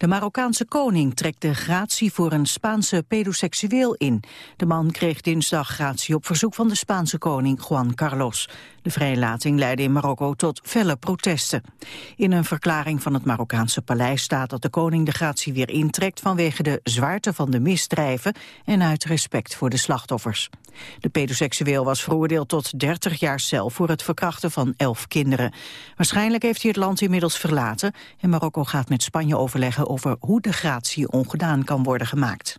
De Marokkaanse koning trekt de gratie voor een Spaanse pedoseksueel in. De man kreeg dinsdag gratie op verzoek van de Spaanse koning Juan Carlos. De vrijlating leidde in Marokko tot felle protesten. In een verklaring van het Marokkaanse paleis staat dat de koning de gratie weer intrekt vanwege de zwaarte van de misdrijven en uit respect voor de slachtoffers. De pedoseksueel was veroordeeld tot 30 jaar cel voor het verkrachten van 11 kinderen. Waarschijnlijk heeft hij het land inmiddels verlaten en Marokko gaat met Spanje overleggen over hoe de gratie ongedaan kan worden gemaakt.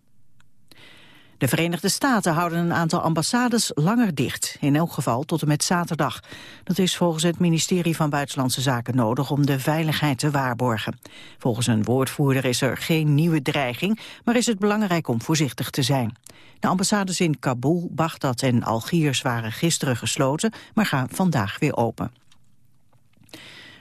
De Verenigde Staten houden een aantal ambassades langer dicht, in elk geval tot en met zaterdag. Dat is volgens het ministerie van Buitenlandse Zaken nodig om de veiligheid te waarborgen. Volgens een woordvoerder is er geen nieuwe dreiging, maar is het belangrijk om voorzichtig te zijn. De ambassades in Kabul, Bagdad en Algiers waren gisteren gesloten, maar gaan vandaag weer open.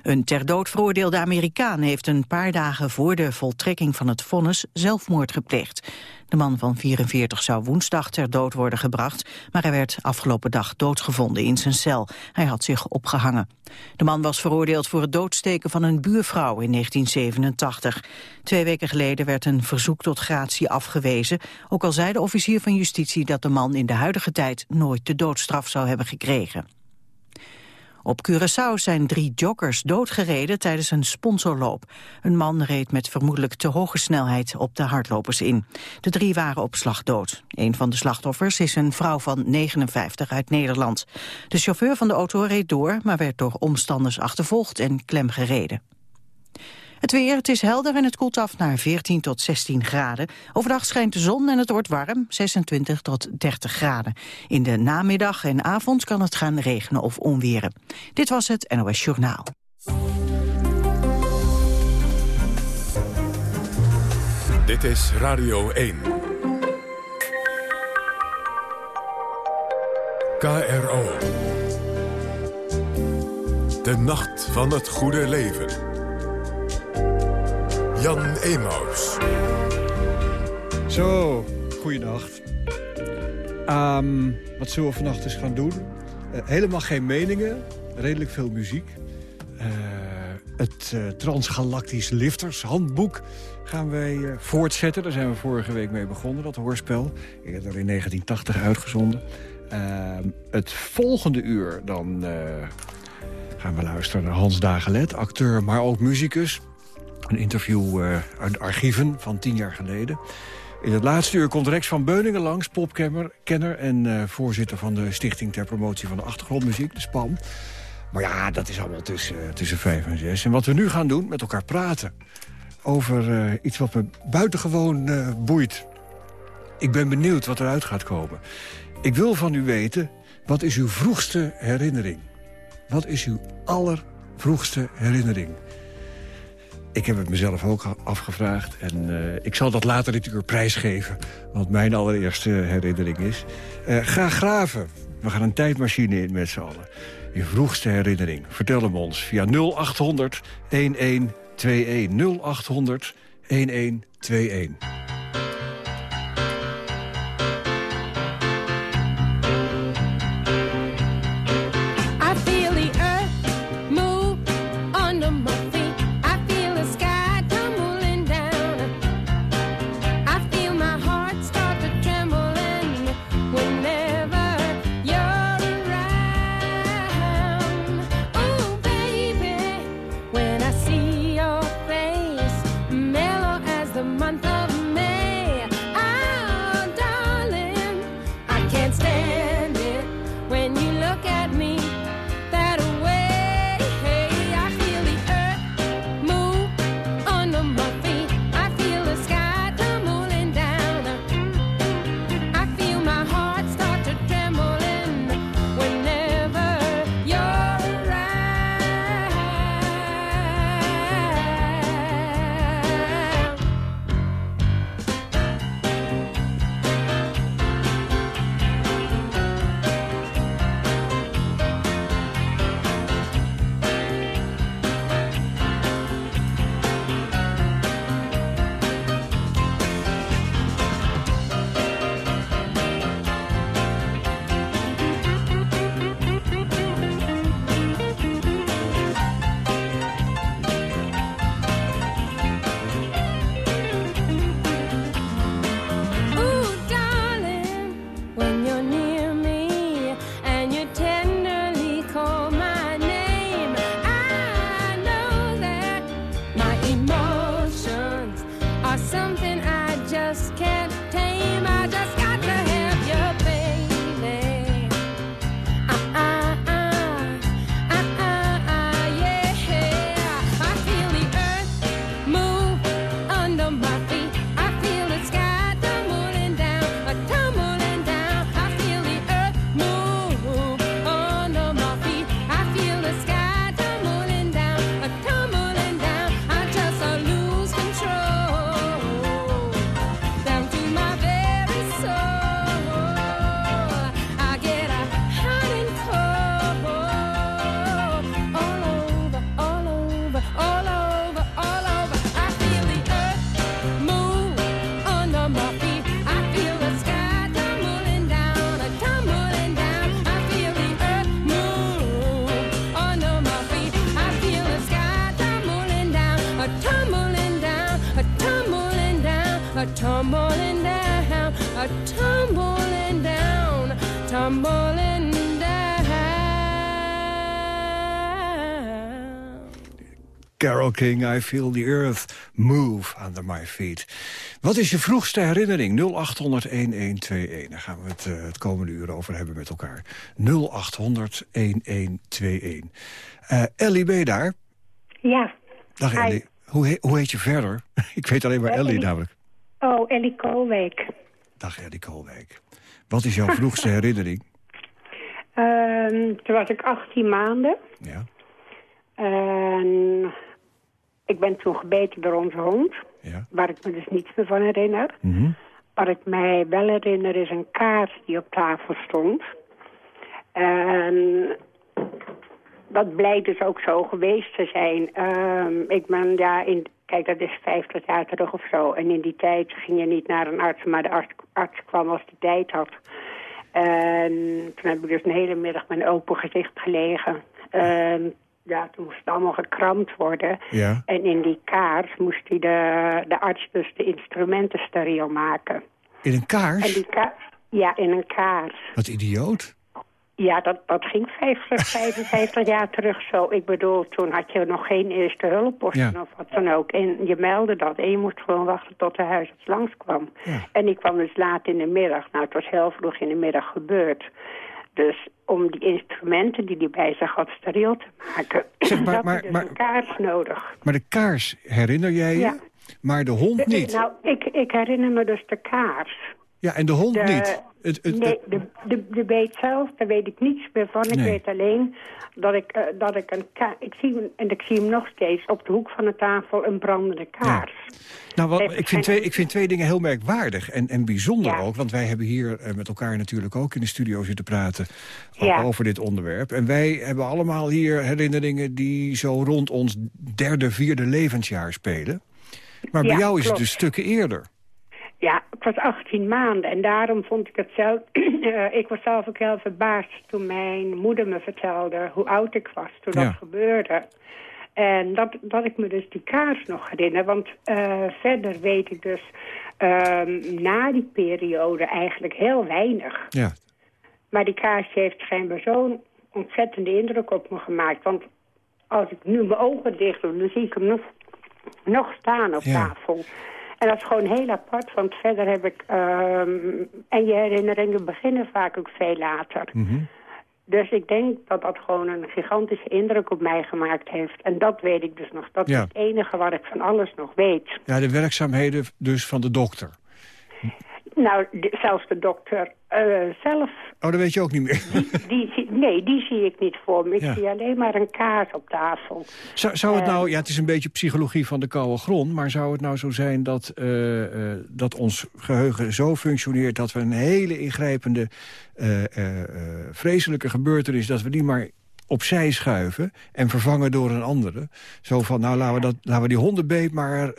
Een ter dood veroordeelde Amerikaan heeft een paar dagen voor de voltrekking van het vonnis zelfmoord gepleegd. De man van 44 zou woensdag ter dood worden gebracht, maar hij werd afgelopen dag doodgevonden in zijn cel. Hij had zich opgehangen. De man was veroordeeld voor het doodsteken van een buurvrouw in 1987. Twee weken geleden werd een verzoek tot gratie afgewezen, ook al zei de officier van justitie dat de man in de huidige tijd nooit de doodstraf zou hebben gekregen. Op Curaçao zijn drie joggers doodgereden tijdens een sponsorloop. Een man reed met vermoedelijk te hoge snelheid op de hardlopers in. De drie waren op slag dood. Een van de slachtoffers is een vrouw van 59 uit Nederland. De chauffeur van de auto reed door, maar werd door omstanders achtervolgd en klemgereden. Het weer, het is helder en het koelt af naar 14 tot 16 graden. Overdag schijnt de zon en het wordt warm, 26 tot 30 graden. In de namiddag en avond kan het gaan regenen of onweren. Dit was het NOS Journaal. Dit is Radio 1. KRO. De nacht van het goede leven. Jan Emaus. Zo, goeienacht. Um, wat zullen we vannacht eens gaan doen? Uh, helemaal geen meningen, redelijk veel muziek. Uh, het uh, Transgalactisch Lifters handboek gaan wij voortzetten. Daar zijn we vorige week mee begonnen, dat hoorspel. Eerder in 1980 uitgezonden. Ehm, het volgende uur dan gaan we luisteren naar Hans Dagelet, acteur, maar ook muzikus. Een interview uh, uit archieven van tien jaar geleden. In het laatste uur komt Rex van Beuningen langs, popkenner... en uh, voorzitter van de Stichting ter Promotie van de Achtergrondmuziek, de SPAM. Maar ja, dat is allemaal tussen, uh, tussen vijf en zes. En wat we nu gaan doen, met elkaar praten... over iets wat me buitengewoon boeit. Ik ben benieuwd wat eruit gaat komen. Ik wil van u weten, wat is uw vroegste herinnering? Wat is uw allervroegste herinnering? Ik heb het mezelf ook afgevraagd. En uh, ik zal dat later dit uur prijsgeven. Wat mijn allereerste herinnering is. Uh, ga graven. We gaan een tijdmachine in met z'n allen. Je vroegste herinnering. Vertel hem ons via 0800 1121. 0800 1121. King, I feel the earth move under my feet. Wat is je vroegste herinnering? 0800-1121. Daar gaan we het uh, het komende uur over hebben met elkaar. 0800-1121. Uh, Ellie, ben je daar? Ja. Dag Hi. Ellie. Hoe, he- hoe heet je verder? Ik weet alleen maar Eh, Ellie Ellie. namelijk. Oh, Ellie Koolweek. Dag Ellie Koolwijk. Wat is jouw vroegste herinnering? Ehm, toen was ik 18 maanden. Ja, En ik ben toen gebeten door onze hond. ja. Waar ik me dus niets meer van herinner. Mhm. Wat ik mij wel herinner is een kaars die op tafel stond. En dat blijkt dus ook zo geweest te zijn. Ehm, ik ben ja, in, kijk dat is 50 jaar terug of zo. En in die tijd ging je niet naar een arts, maar de arts, arts kwam als de tijd had. En toen heb ik dus een hele middag met een open gezicht gelegen. En ja, toen moest het allemaal gekramd worden. Ja. En in die kaars moest hij de, de arts dus de instrumenten steriel maken. In een En kaars? die kaars, ja, in een kaars. Wat idioot. Ja, dat, dat ging 50, 55 jaar terug zo. Ik bedoel, toen had je nog geen eerste hulpposten Ja. of wat dan ook. En je meldde dat en je moest gewoon wachten tot de huisarts langskwam. Ja. En ik kwam dus laat in de middag. Nou, het was heel vroeg in de middag gebeurd. Dus om die instrumenten die hij bij zich had steriel te maken... Zeg, maar- maar- dus maar- een kaars nodig. Maar de kaars herinner jij je, Ja. maar de hond niet. Nou, ik, ik herinner me dus de kaars. Ja, en de hond De- niet. Het, het, nee, de, de, de beet zelf, daar weet ik niets meer van. Ik Nee. weet alleen dat ik, eh, dat ik een. Ik zie hem, en ik zie hem nog steeds op de hoek van de tafel, een brandende kaars. nou, wat, ik, vind twee, ik vind twee dingen heel merkwaardig en, en bijzonder Ja. ook. Want wij hebben hier eh, met elkaar natuurlijk ook in de studio zitten praten Ja. over dit onderwerp. En wij hebben allemaal hier herinneringen die zo rond ons derde, vierde levensjaar spelen. Maar bij jou is het dus stukken eerder. Ja, ik was 18 maanden en daarom vond ik het zelf... eh, ik was zelf ook heel verbaasd toen mijn moeder me vertelde hoe oud ik was toen Ja. dat gebeurde. En dat, dat ik me dus die kaars nog herinner. Want eh, verder weet ik dus ehm, na die periode eigenlijk heel weinig. Ja, Maar die kaars heeft schijnbaar zo'n ontzettende indruk op me gemaakt. Want als ik nu mijn ogen dicht doe, dan zie ik hem nog, nog staan op Ja. tafel. En dat is gewoon heel apart, want verder heb ik... ehm, en je herinneringen beginnen vaak ook veel later. Mhm. Dus ik denk dat dat gewoon een gigantische indruk op mij gemaakt heeft. En dat weet ik dus nog. Dat Ja. is het enige wat ik van alles nog weet. ja de werkzaamheden dus van de dokter. Nou, de- zelfs de dokter eh, zelf Oh, dat weet je ook niet meer. Die, nee, die zie ik niet voor me. Ik Ja. zie alleen maar een kaart op tafel. Zou, zou het Eh. nou, ja, het is een beetje psychologie van de koude grond... maar zou het nou zo zijn dat, eh, dat ons geheugen zo functioneert... dat we een hele ingrijpende, vreselijke gebeurtenis... dat we die maar opzij schuiven en vervangen door een andere? Zo van, nou, laten we, dat, laten we die hondenbeet maar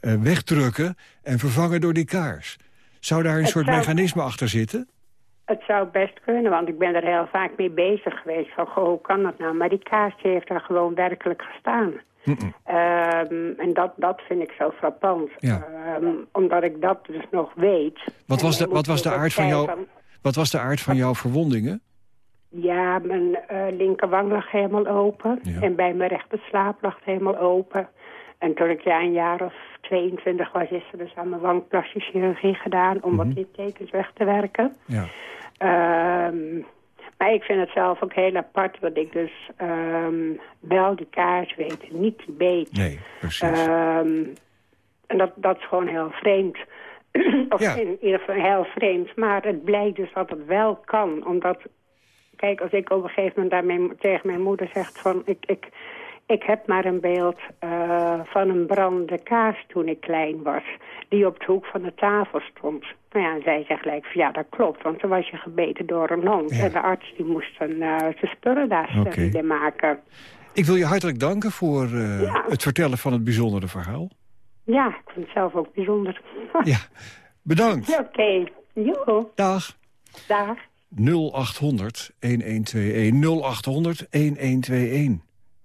wegdrukken... en vervangen door die kaars. Zou daar een Het soort zou- mechanisme achter zitten? Het zou best kunnen, want ik ben er heel vaak mee bezig geweest. Van, goh, hoe kan dat nou? Maar die kaartje heeft er gewoon werkelijk gestaan. Ehm, en dat, dat vind ik zo frappant. Ja. Ehm, omdat ik dat dus nog weet. Wat was de, wat was de je aard van jouw... Wat was de aard van jouw verwondingen? Ja, mijn eh, linkerwang lag helemaal open. Ja. En bij mijn rechter slaap lag helemaal open. En toen ik ja, een jaar of 22 was, is er dus aan mijn wang plastische chirurgie gedaan... om Mhm. wat littekens weg te werken. Ja. Ehm, maar ik vind het zelf ook heel apart dat ik dus ehm, wel die kaars weet en niet die beet. Nee, precies. Ehm, en dat, dat is gewoon heel vreemd. of Ja. in ieder geval heel vreemd. Maar het blijkt dus dat het wel kan. Omdat, kijk, als ik op een gegeven moment daarmee, tegen mijn moeder zegt van... ik, ik, ik heb maar een beeld eh, van een brandende kaars toen ik klein was. Die op de hoek van de tafel stond. Nou ja, en zij zegt gelijk van ja, dat klopt. Want toen was je gebeten door een hond. Ja. En de arts die moest een, eh, zijn spullen daar steriel maken. Ik wil je hartelijk danken voor eh, Ja. het vertellen van het bijzondere verhaal. Ja, ik vind het zelf ook bijzonder. Ja, bedankt. Oké, jo, Dag. dag. 0800 1121 0800 1121.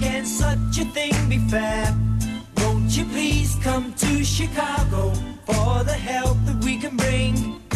can such a thing be fair? Won't you please come to Chicago for the help that we can bring?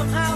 Somehow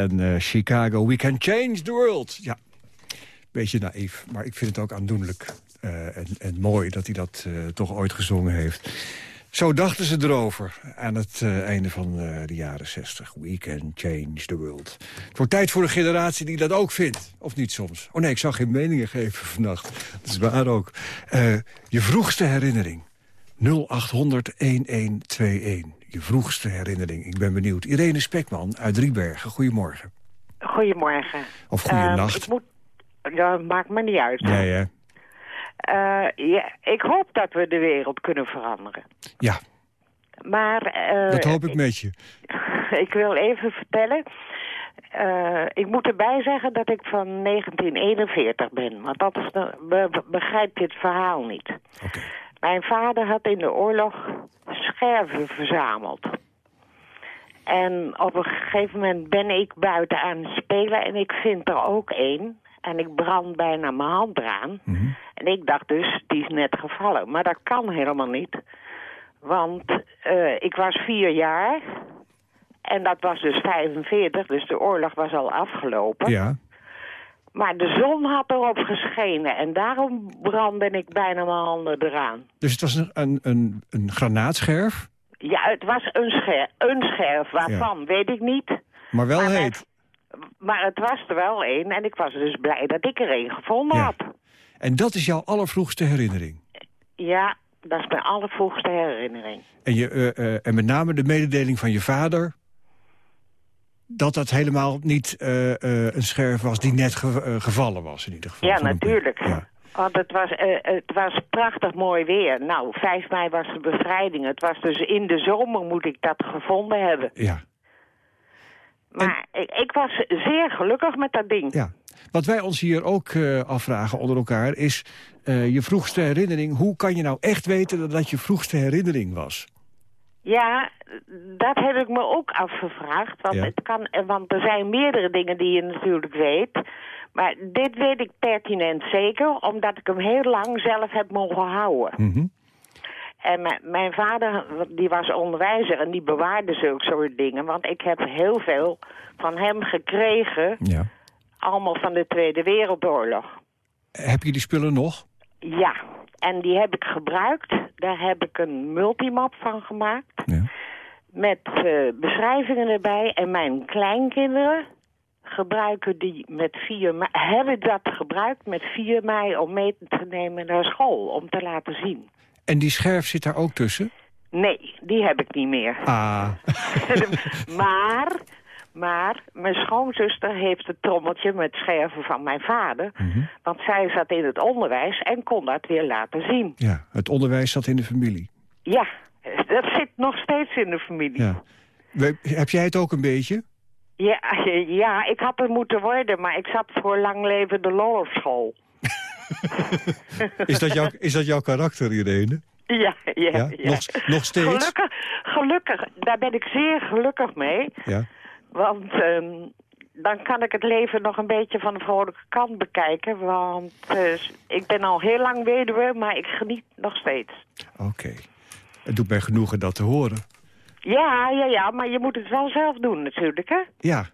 en eh, Chicago. We can change the world. Ja, beetje naïef, maar ik vind het ook aandoenlijk. eh, en, mooi dat hij dat eh, toch ooit gezongen heeft. Zo dachten ze erover aan het einde van de jaren 60. We can change the world. Het wordt tijd voor een generatie die dat ook vindt. Of niet soms. Oh nee, ik zou geen meningen geven vannacht. Dat is waar ook. Je vroegste herinnering. 0800 1121. Je vroegste herinnering. Ik ben benieuwd. Irene Spekman uit Driebergen. Goedemorgen. Goedemorgen. Of goeienacht. ik moet... Dat maakt me niet uit. Ja, ja. Eh, ja, ik hoop dat we de wereld kunnen veranderen. Ja, Maar... eh, dat hoop ik met je. ik wil even vertellen... eh, ik moet erbij zeggen dat ik van 1941 ben. Want dat is be- be- begrijpt dit verhaal niet. Oké. Mijn vader had in de oorlog scherven verzameld. En op een gegeven moment ben ik buiten aan het spelen en ik vind er ook één. En ik brand bijna mijn hand eraan. Mhm. En ik dacht dus, die is net gevallen. Maar dat kan helemaal niet. Want eh, ik was vier jaar. En dat was dus 45, dus de oorlog was al afgelopen. Ja. Maar de zon had erop geschenen. En daarom brandde ik bijna mijn handen eraan. Dus het was een, een, een, een granaatscherf, Ja, het was een scherf. Een scherf, waarvan weet ik niet. maar wel Maar heet. Maar het was er wel één en ik was dus blij dat ik er één gevonden Ja. had. En dat is jouw allervroegste herinnering. Ja, dat is mijn allervroegste herinnering. En, je, eh, eh, en met name de mededeling van je vader... dat dat helemaal niet eh, eh, een scherf was die net ge- eh, gevallen was in ieder geval. Ja, natuurlijk. Ja. Want het was, het was prachtig mooi weer. Nou, 5 mei was de bevrijding. Het was dus in de zomer moet ik dat gevonden hebben. Ja. Maar ik, ik was zeer gelukkig met dat ding. ja. Wat wij ons hier ook afvragen onder elkaar is... je vroegste herinnering, hoe kan je nou echt weten dat dat je vroegste herinnering was? Ja, dat heb ik me ook afgevraagd. Want, Ja. het kan, eh, want er zijn meerdere dingen die je natuurlijk weet. Maar dit weet ik pertinent zeker, omdat ik hem heel lang zelf heb mogen houden. Mhm. En mijn- mijn vader, die was onderwijzer en die bewaarde zulke soort dingen. Want ik heb heel veel van hem gekregen, Ja. allemaal van de Tweede Wereldoorlog. Heb je die spullen nog? Ja, en die heb ik gebruikt. Daar heb ik een multimap van gemaakt. Ja. Met eh, beschrijvingen erbij. En mijn kleinkinderen gebruiken die met 4 mei, hebben dat gebruikt met 4 mei om mee te nemen naar school. Om te laten zien. En die scherf zit daar ook tussen? Nee, die heb ik niet meer. Ah, maar, maar mijn schoonzuster heeft het trommeltje met scherven van mijn vader. Mhm. Want zij zat in het onderwijs en kon dat weer laten zien. ja. Het onderwijs zat in de familie. Ja, dat zit nog steeds in de familie. Ja. Heb jij het ook een beetje? Ja, ja, ik had er moeten worden, maar ik zat voor lang leven de lol op school. Is dat, jouw, is dat jouw karakter, Irene? Ja, ja, Ja? ja. Nog, nog steeds? Gelukkig, gelukkig, daar ben ik zeer gelukkig mee. Ja. Want ehm, dan kan ik het leven nog een beetje van de vrolijke kant bekijken. Want eh, ik ben al heel lang weduwe, maar ik geniet nog steeds. Oké. Het doet mij genoegen dat te horen. Ja, ja, ja, maar je moet het wel zelf doen natuurlijk, hè? Ja.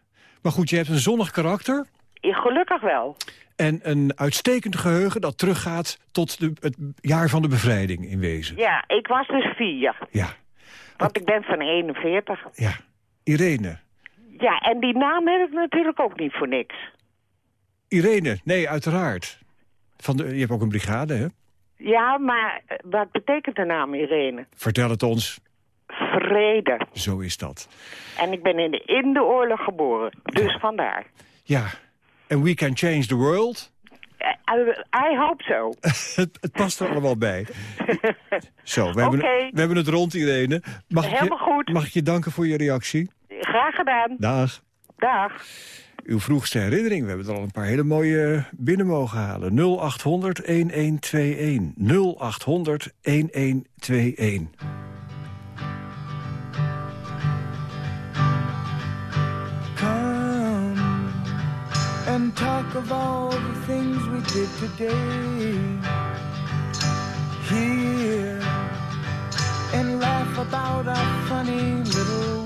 Maar goed, je hebt een zonnig karakter... Gelukkig wel. en een uitstekend geheugen dat teruggaat tot de, het jaar van de bevrijding in wezen. Ja, ik was dus vier. Ja. Want ik ben van 41. Ja. Irene. Ja, en die naam heb ik natuurlijk ook niet voor niks. Irene, nee, uiteraard. Van de, je hebt ook een brigade, hè? Ja, maar eh, wat betekent de naam Irene? Vertel het ons. Vrede. Zo is dat. En ik ben in de, in de oorlog geboren. Dus vandaar. Ja. En we can change the world. Eh, I hope so. het, het past er allemaal bij. Zo, we, hebben, we hebben het rond, Irene. Mag ik, Helemaal je, goed. mag ik je danken voor je reactie? Graag gedaan. Dag. Dag. Uw vroegste herinnering, we hebben er al een paar hele mooie binnen mogen halen. 0800 1121. 0800 1121. Come and talk of all the things we did today. Here and laugh about our funny little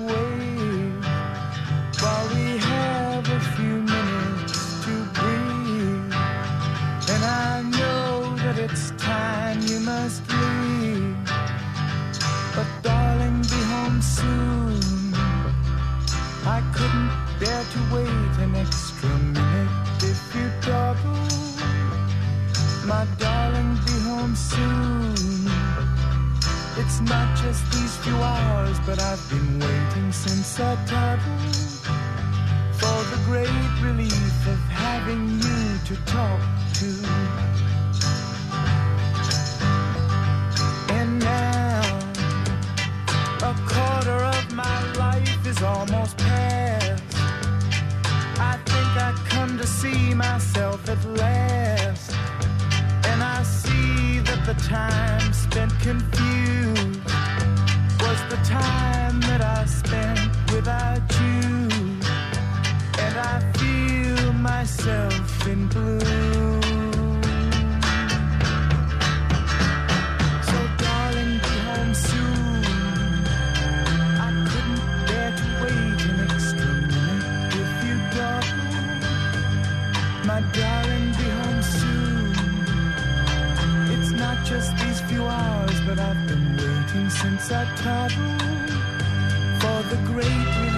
must leave, but darling, be home soon. I couldn't bear to wait an extra minute if you double. My darling, be home soon. It's not just these few hours, but I've been waiting since I toddled for the great relief of having you to talk to. Almost past. I think I come to see myself at last. And I see that the time spent confused was the time that I spent without you. And I feel myself in blue. Since I toddled for the great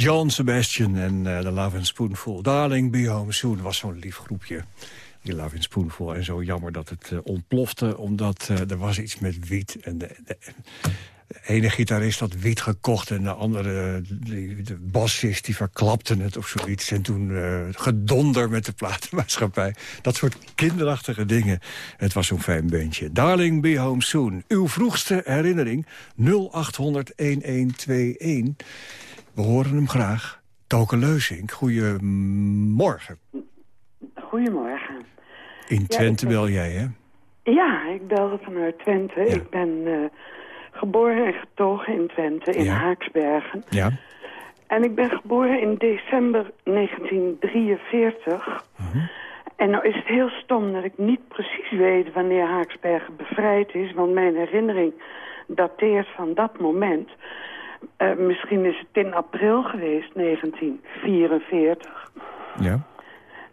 John Sebastian en eh, The Love and Spoonful. Darling, be home soon was zo'n lief groepje. Die Love and Spoonful. En zo jammer dat het eh, ontplofte, omdat eh, er was iets met wiet. En de, de, de ene gitarist had wiet gekocht en de andere, de bassist, die verklapte het of zoiets. En toen gedonder met de platenmaatschappij. Dat soort kinderachtige dingen. Het was zo'n fijn bandje. Darling, be home soon. Uw vroegste herinnering 0800-1121. We horen hem graag. Toke Leusink, goedemorgen. Goedemorgen. In Twente ben- bel jij, hè? Ja, ik belde vanuit Twente. Ja. Ik ben eh, geboren en getogen in Twente, in Ja. Haaksbergen. Ja. En ik ben geboren in december 1943. Mhm. En nou is het heel stom dat ik niet precies weet wanneer Haaksbergen bevrijd is. Want mijn herinnering dateert van dat moment. Eh, misschien is het in april geweest, 1944. Ja.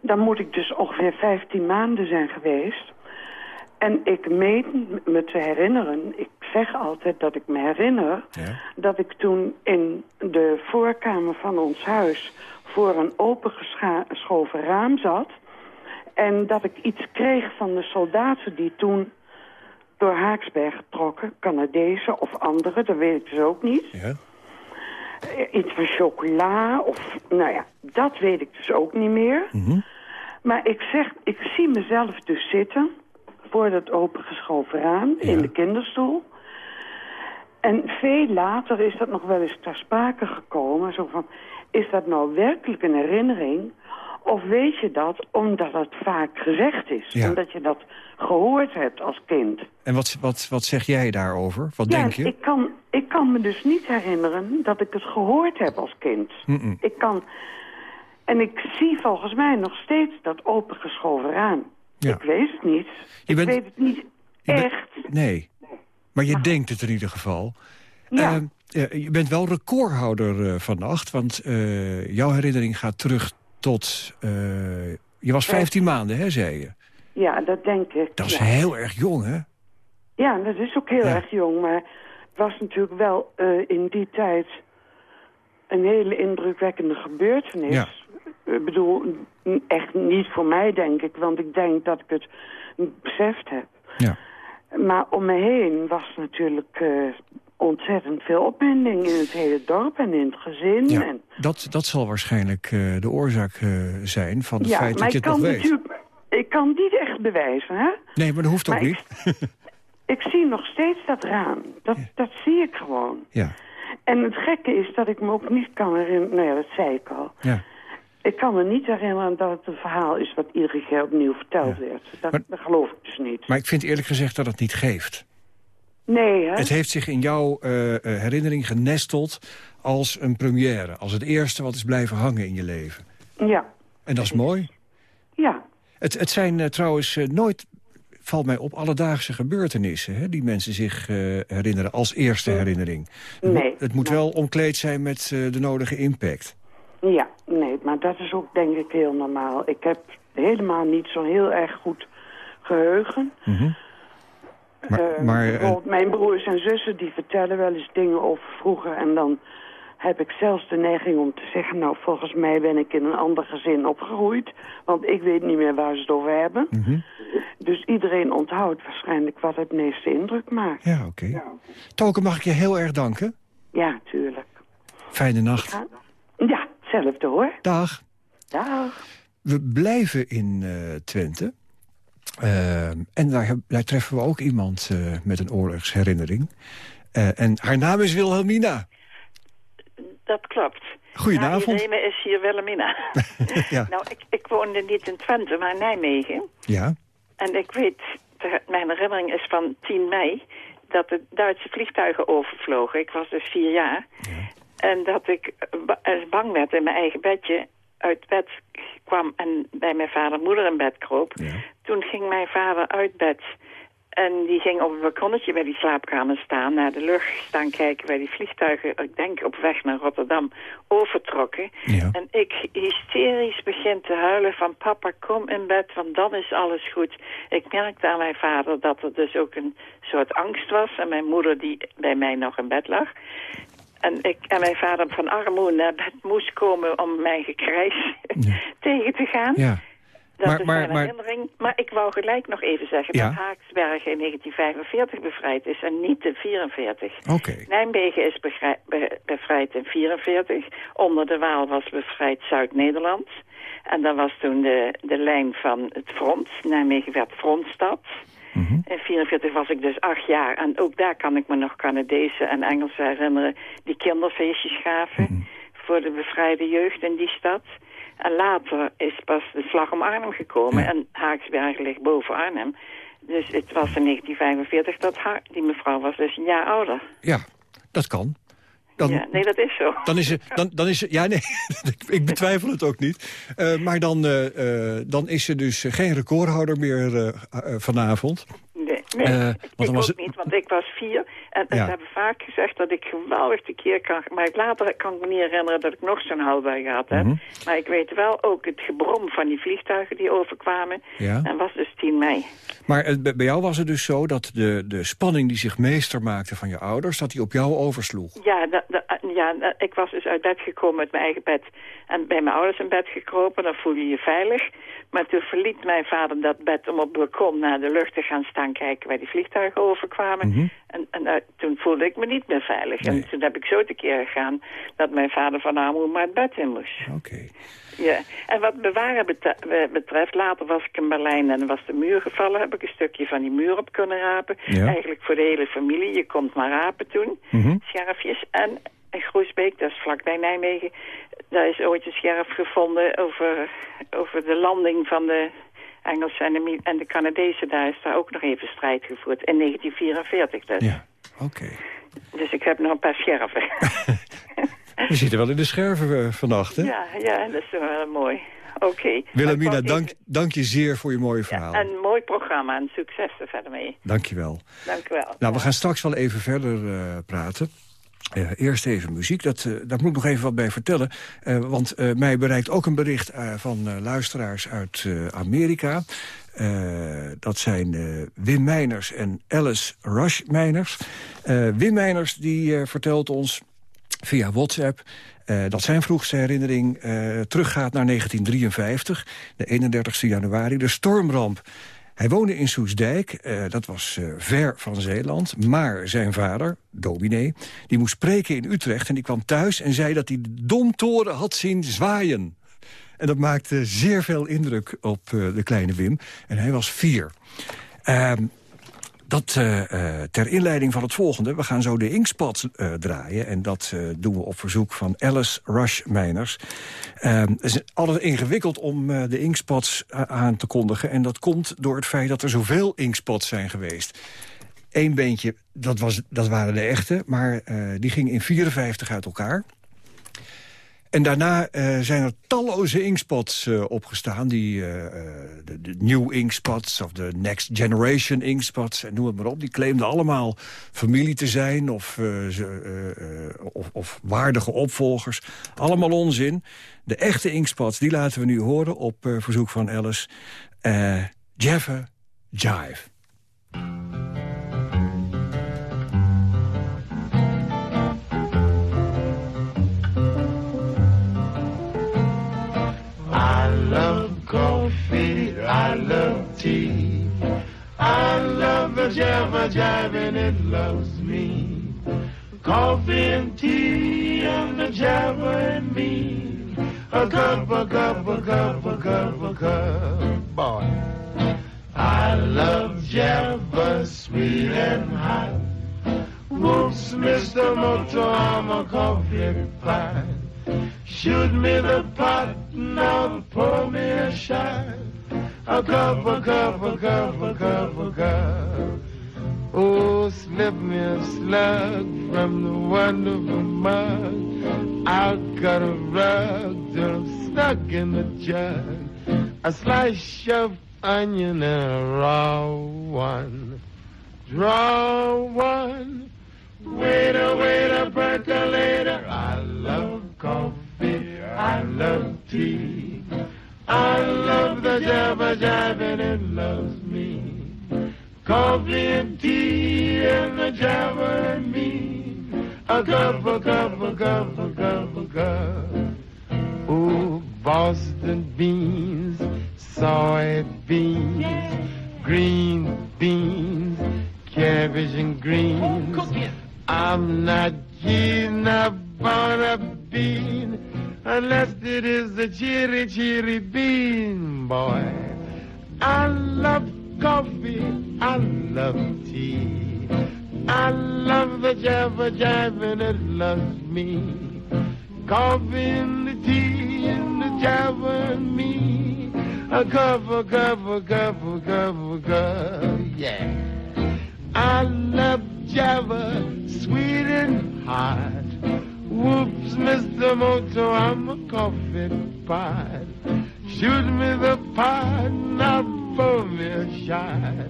Dan moet ik dus ongeveer 15 maanden zijn geweest. En ik meen me te herinneren, ik zeg altijd dat ik me herinner... Ja. dat ik toen in de voorkamer van ons huis... voor een opengeschoven raam zat... en dat ik iets kreeg van de soldaten die toen door Haaksberg trokken... Canadezen of anderen, dat weet ik dus ook niet. Ja. Eh, Iets van chocola of... Nou ja, dat weet ik dus ook niet meer. Mhm. Maar ik zeg, ik zie mezelf dus zitten voor dat opengeschoven raam in de kinderstoel. En veel later is dat nog wel eens ter sprake gekomen. Zo van, is dat nou werkelijk een herinnering? Of weet je dat omdat het vaak gezegd is? Ja. Omdat je dat gehoord hebt als kind? En wat, wat, wat zeg jij daarover? Wat ja, denk je? Ik kan, ik kan me dus niet herinneren dat ik het gehoord heb als kind. Ik kan... En ik zie volgens mij nog steeds dat opengeschoven raam. Ja. Ik weet het niet. Je ik weet het niet bent- echt. Nee. Maar je denkt het in ieder geval. Ja. Eh, eh, je bent wel recordhouder eh, vannacht, want eh, jouw herinnering gaat terug tot... je was 15 maanden, hè, zei je? Ja, dat denk ik. Dat is ja. heel erg jong, hè? Ja, dat is ook heel Ja. erg jong. Maar het was natuurlijk wel eh, in die tijd een hele indrukwekkende gebeurtenis. Ja. Ik bedoel, echt niet voor mij, denk ik. Want ik denk dat ik het niet beseft heb. Ja. Maar om me heen was natuurlijk eh, ontzettend veel opwinding in het hele dorp en in het gezin. ja. En, Dat, dat zal waarschijnlijk eh, de oorzaak zijn van het ja, feit dat je het nog weet. Ik kan het niet echt bewijzen, hè? Nee, maar dat hoeft ook Maar niet. Ik zie nog steeds dat raam. Dat, dat zie ik gewoon. Ja, En het gekke is dat ik me ook niet kan herinneren... Nou ja, dat zei ik al. ja. Ik kan me niet herinneren dat het een verhaal is wat iedere keer opnieuw verteld Ja. werd. Dat, Maar- dat geloof ik dus niet. Maar ik vind eerlijk gezegd dat het niet geeft. nee, hè? Het heeft zich in jouw eh, eh, herinnering genesteld als een première. Als het eerste wat is blijven hangen in je leven. Ja, En dat is mooi. ja. Het, het zijn eh, trouwens eh, nooit, valt mij op, alledaagse gebeurtenissen... Hè, die mensen zich eh, herinneren als eerste herinnering. Het Nee. Het moet wel omkleed zijn met de nodige impact. Ja, nee, maar dat is ook denk ik heel normaal. Ik heb helemaal niet zo'n heel erg goed geheugen. Mhm. Maar, maar mijn broers en zussen die vertellen wel eens dingen over vroeger... en dan heb ik zelfs de neiging om te zeggen... nou, volgens mij ben ik in een ander gezin opgegroeid... want ik weet niet meer waar ze het over hebben. mhm. Dus iedereen onthoudt waarschijnlijk wat het meeste indruk maakt. ja, oké. Token, mag ik je heel erg danken? Ja, tuurlijk. Fijne nacht. Ja, hetzelfde hoor. Dag. Dag. We blijven in eh, Twente. Eh, en daar, treffen we ook iemand eh, met een oorlogsherinnering. En haar naam is Wilhelmina. Dat klopt. Goedenavond. Irene is hier Wilhelmina. Ja. Nou, ik, ik woonde niet in Twente, maar in Nijmegen. Ja, En ik weet, mijn herinnering is van 10 mei... dat de Duitse vliegtuigen overvlogen. Ik was dus vier jaar. En dat ik eh, bang werd in mijn eigen bedje uit bed kwam... en bij mijn vader en moeder in bed kroop. Ja. Toen ging mijn vader uit bed... En die ging op een balkonnetje bij die slaapkamer staan... naar de lucht staan kijken bij die vliegtuigen... ik denk op weg naar Rotterdam, overtrokken. Ja. En ik hysterisch begin te huilen van... papa, kom in bed, want dan is alles goed. Ik merkte aan mijn vader dat er dus ook een soort angst was... en mijn moeder die bij mij nog in bed lag. En, ik, en mijn vader van armoede naar bed moest komen om mijn gekrijs tegen te gaan. Ja. Dat Maar- is maar- mijn maar- herinnering. Maar ik wou gelijk nog even zeggen Ja. dat Haaksbergen in 1945 bevrijd is en niet in 44. Oké. Nijmegen is be- bevrijd in 44. Onder de Waal was bevrijd Zuid-Nederland. En dat was toen de, de lijn van het front. Nijmegen werd frontstad. In 44 was ik dus acht jaar. En ook daar kan ik me nog Canadese en Engelse herinneren... die kinderfeestjes gaven voor de bevrijde jeugd in die stad. En later is pas de slag om Arnhem gekomen. En Haaksbergen ligt boven Arnhem. Dus het was in 1945 dat Ha- die mevrouw was dus een jaar ouder. Ja, dat kan. Dan, Ja, nee, dat is zo. dan is ze, dan, dan is ze, ja nee, ik- betwijfel het ook niet. Eh, maar dan, eh, eh, dan is ze dus geen recordhouder meer vanavond. Nee, Eh, want ik dan was ook niet, want ik was vier. En, en Ja. ze hebben vaak gezegd dat ik geweldig de keer kan... Maar later kan ik me niet herinneren dat ik nog zo'n hal bij gehad heb. Mhm. Maar ik weet wel ook het gebrom van die vliegtuigen die overkwamen. Ja. En was dus 10 mei. Maar het- bij jou was het dus zo dat de, de spanning die zich meester maakte van je ouders... dat die op jou oversloeg. Ja, da- da- ja, ik was dus uit bed gekomen uit mijn eigen bed. En bij mijn ouders in bed gekropen, dan voel je je veilig. Maar toen verliet mijn vader dat bed om op het balkon naar de lucht te gaan staan kijken... waar die vliegtuigen overkwamen. Mhm. En, en eh, toen voelde ik me niet meer veilig. En toen heb ik zo tekeer gegaan dat mijn vader van armoede maar het bed in moest. Oké. Ja, en wat bewaren betreft, later was ik in Berlijn en was de muur gevallen. Heb ik een stukje van die muur op kunnen rapen. Ja. Eigenlijk voor de hele familie. Je komt maar rapen toen, scherfjes. En in Groesbeek, dat is vlakbij Nijmegen, daar is ooit een scherf gevonden over, over de landing van de Engelsen en de, Mi- en de Canadezen. Daar is daar ook nog even strijd gevoerd, in 1944 dus. Ja, oké. Dus ik heb nog een paar scherven. We zitten wel in de scherven eh, vannacht, hè? ja, ja, dat is wel mooi. Oké. Wilhelmina, wou dank, dank je zeer voor je mooie verhaal. even- Een mooi programma en succes er verder mee. Dank je wel. Dank u wel. Nou, we gaan straks wel even verder eh, praten. Eh, eerst even muziek, dat, eh, daar moet ik nog even wat bij vertellen. Eh, want mij bereikt ook een bericht van luisteraars uit Amerika. Dat zijn Wim Meiners en Alice Rush Meiners. Wim Meiners die vertelt ons via WhatsApp... dat zijn vroegste herinnering teruggaat naar 1953, de 31 januari, de stormramp. Hij woonde in Soesdijk, eh, dat was eh, ver van Zeeland. Maar zijn vader, dominee, die moest spreken in Utrecht... en die kwam thuis en zei dat hij Domtoren had zien zwaaien. En dat maakte zeer veel indruk op eh, de kleine Wim. En hij was vier. Ehm, dat eh, eh, ter inleiding van het volgende. We gaan zo de Inkspot eh, draaien. En dat doen we op verzoek van Alice Rush Meiners. Ehm, het is altijd ingewikkeld om de Inkspots aan te kondigen. En dat komt door het feit dat er zoveel Inkspots zijn geweest. Eén beentje, dat, was, dat waren de echte. Maar die ging in 54 uit elkaar. En daarna eh, zijn er talloze inkspots eh, opgestaan. Die, eh, de, de New Inkspots of de Next Generation Inkspots. Noem het maar op. Die claimden allemaal familie te zijn. Of, ze, of, of waardige opvolgers. Allemaal onzin. De echte inkspots, die laten we nu horen op verzoek van Alice. Jeffe Jive. The jabba and it loves me. Coffee and tea and the jabba and me. A cup, a cup, a cup, a cup, a cup, boy. I love jabba, sweet and hot. Whoops, Mr. Moto, I'm a coffee pot. Shoot me the pot, now pour me a shot. A cup, a cup, a cup, a cup, a cup. Oh, slip me a slug from the wonderful mug. I've got a rug that I'm stuck in the jug. A slice of onion and a raw one. Draw one. Waiter, waiter, percolator. I love coffee. I love tea. I love the jabba jive and it loves me. Coffee and tea and the jabba and me. a gubba, gubba, gubba, gubba, gubba. Oh, Boston beans, soybeans, green beans, cabbage and greens. I'm not keen upon a bean unless it is a cheery, cheery bean, boy. I love coffee, I love tea. I love the jabber jab and it loves me. Coffee and the tea and the jabber and me. A cup, a cup, a cup, cup, yeah. I love Java, sweet and hot. Whoops, Mr. Moto, I'm a coffee pot. Shoot me the pot, not for me a shot.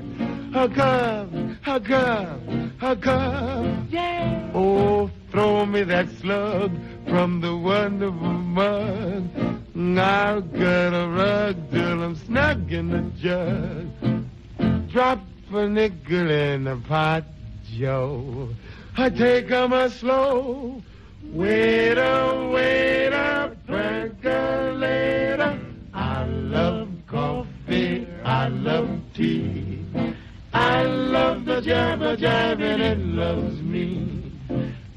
A cup, a cup, a cup, yeah. Oh, throw me that slug from the wonderful mug. I'll cut a rug till I'm snug in the jug. Drop a nickel in the pot, Joe. I take 'em a slow. Waiter, waiter, percolator. I love coffee, I love tea. I love the jabber jab and it loves me.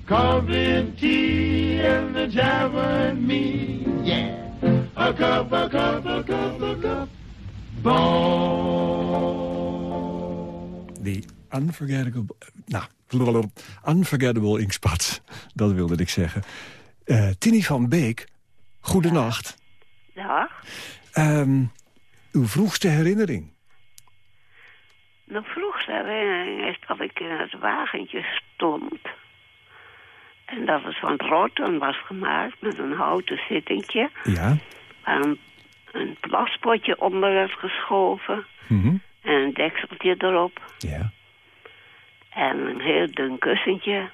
Coffee and tea and the jabber and me. Yeah. A cup, a cup, a cup, a cup. Boom. Unforgettable... Nou, unforgettable inkspats. Dat wilde ik zeggen. Eh Tini van Beek, goedenacht. Dag. Ehm, uw vroegste herinnering? Mijn vroegste herinnering is dat ik in het wagentje stond. En dat het van rotten was gemaakt met een houten zittingje. Ja. Waar een, een plaspotje onder werd geschoven. Mhm. En een dekseltje erop. Ja. En een heel dun kussentje.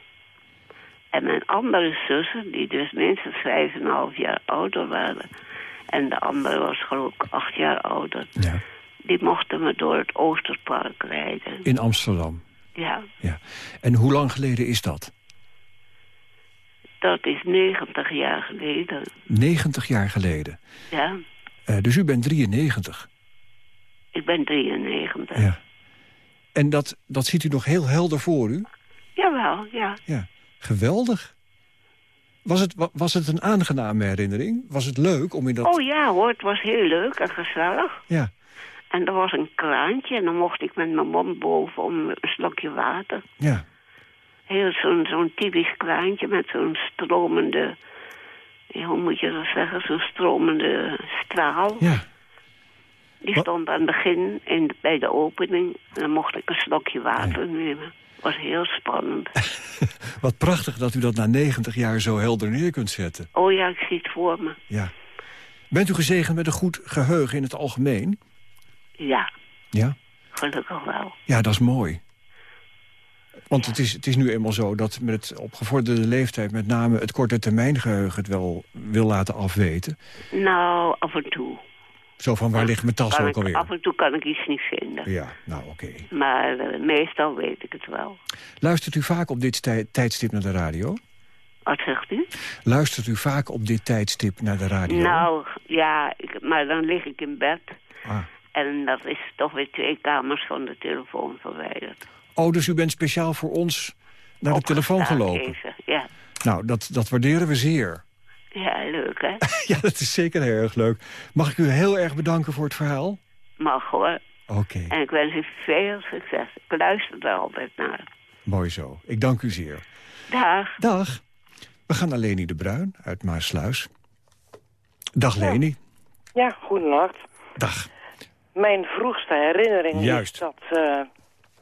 En mijn andere zussen, die dus minstens vijf en een half jaar ouder waren... en de andere was geloof ik acht jaar ouder... Ja. die mochten me door het Oosterpark rijden. In Amsterdam. Ja, Ja. En hoe lang geleden is dat? dat is 90 jaar geleden. 90 jaar geleden. Ja, Eh, dus u bent 93. ik ben 93. Ja. En dat, dat ziet u nog heel helder voor u? Jawel, ja. Ja. Geweldig. Was het, wa- was het een aangename herinnering? Was het leuk om in dat... Oh ja hoor, het was heel leuk en gezellig. Ja. En er was een kraantje en dan mocht ik met mijn mond boven om een slokje water. Ja. Heel zo'n zo'n typisch kraantje met zo'n stromende... ja, hoe moet je dat zeggen? Zo'n stromende straal. Ja. Die stond aan het begin in, bij de opening. En dan mocht ik een slokje water nemen. was heel spannend. Wat prachtig dat u dat na 90 jaar zo helder neer kunt zetten. Oh ja, ik zie het voor me. Ja. Bent u gezegend met een goed geheugen in het algemeen? Ja, Ja. gelukkig wel. Ja, dat is mooi. Want het is, het is nu eenmaal zo dat met het opgevorderde leeftijd... met name het korte termijn geheugen het wel wil laten afweten. Nou, af en toe. Zo van, waar ligt mijn tas ook alweer? Af en toe kan ik iets niet vinden. Ja, nou oké. Maar eh, meestal weet ik het wel. Luistert u vaak op dit tij- tijdstip naar de radio? Wat zegt u? Luistert u vaak op dit tijdstip naar de radio? Nou, ja, ik, maar dan lig ik in bed. Ah. En dat is toch weer twee kamers van de telefoon verwijderd. Oh, dus u bent speciaal voor ons naar de telefoon gelopen? even, Ja. Nou, dat, dat waarderen we zeer. Ja, leuk hè? Ja, dat is zeker heel erg leuk. Mag ik u heel erg bedanken voor het verhaal? Mag hoor. Oké, En ik wens u veel succes. Ik luister er altijd naar. mooi zo. Ik dank u zeer. Dag. Dag. We gaan naar Leni de Bruin uit Maasluis. Dag Leni. Ja, goedenacht. Dag. Mijn vroegste herinnering Juist. is dat eh,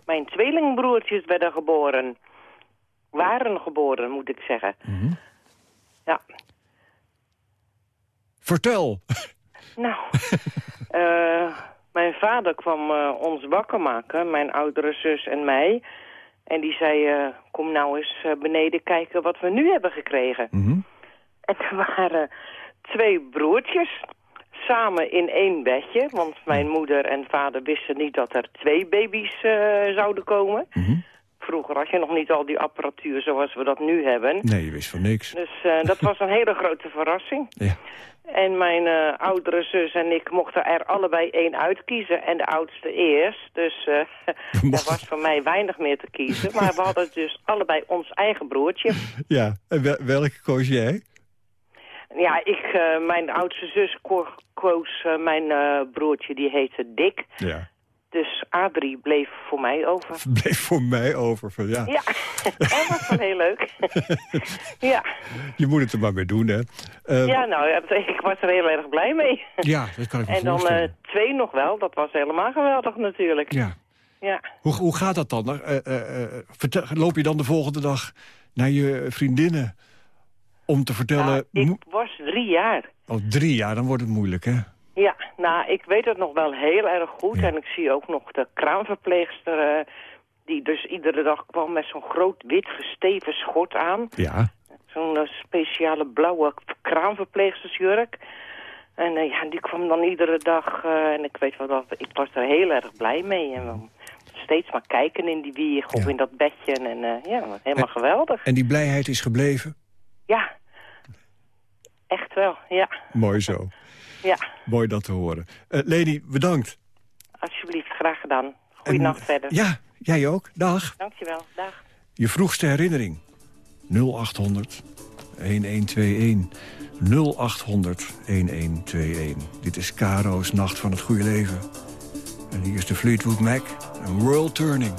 mijn tweelingbroertjes werden geboren. Waren geboren, moet ik zeggen. Mhm. Ja, Vertel. nou. eh, mijn vader kwam eh, ons wakker maken, mijn oudere zus en mij. En die zei, eh, kom nou eens beneden kijken wat we nu hebben gekregen. Mhm. En er waren twee broertjes samen in één bedje. Want mijn moeder en vader wisten niet dat er twee baby's zouden komen. Vroeger had je nog niet al die apparatuur zoals we dat nu hebben. Nee, je wist van niks. Dus dat was een hele grote verrassing. Ja. En mijn eh, oudere zus en ik mochten er allebei één uitkiezen. En de oudste eerst. Dus eh er was voor mij weinig meer te kiezen. Maar we hadden dus allebei ons eigen broertje. Ja, en wel- welke koos jij? Ja, ik, eh, mijn oudste zus ko- koos mijn broertje, die heette Dick. Ja. Dus Adrie bleef voor mij over. Bleef voor mij over. Van, ja, Ja, dat was wel heel leuk. ja. Je moet het er maar mee doen, hè. Eh, ja, nou, ja, ik was er heel erg blij mee. ja, dat kan ik me En dan eh, twee nog wel, dat was helemaal geweldig natuurlijk. Ja. Ja. Hoe, hoe gaat dat dan? Vertel- loop je dan de volgende dag naar je vriendinnen om te vertellen... Ik mo- was drie jaar. Oh, drie jaar, dan wordt het moeilijk, hè? Nou, ik weet het nog wel heel erg goed. En ik zie ook nog de kraamverpleegster... eh, die dus iedere dag kwam met zo'n groot wit gesteven schort aan. Ja. Zo'n eh, speciale blauwe kraamverpleegstersjurk. En eh, ja, die kwam dan iedere dag. en ik weet wel dat ik was er heel erg blij mee. En we steeds maar kijken in die wieg of in dat bedje. En ja, helemaal geweldig. En die blijheid is gebleven? Ja, echt wel, ja. Mooi zo. Ja, Mooi dat te horen. Eh Leni, bedankt. alsjeblieft, graag gedaan. Goeienacht verder. Ja, jij ook. Dag. Dankjewel, dag. Je vroegste herinnering. 0800 1121. 0800 1121. Dit is Caro's Nacht van het Goede Leven. En hier is de Fleetwood Mac. Een World Turning.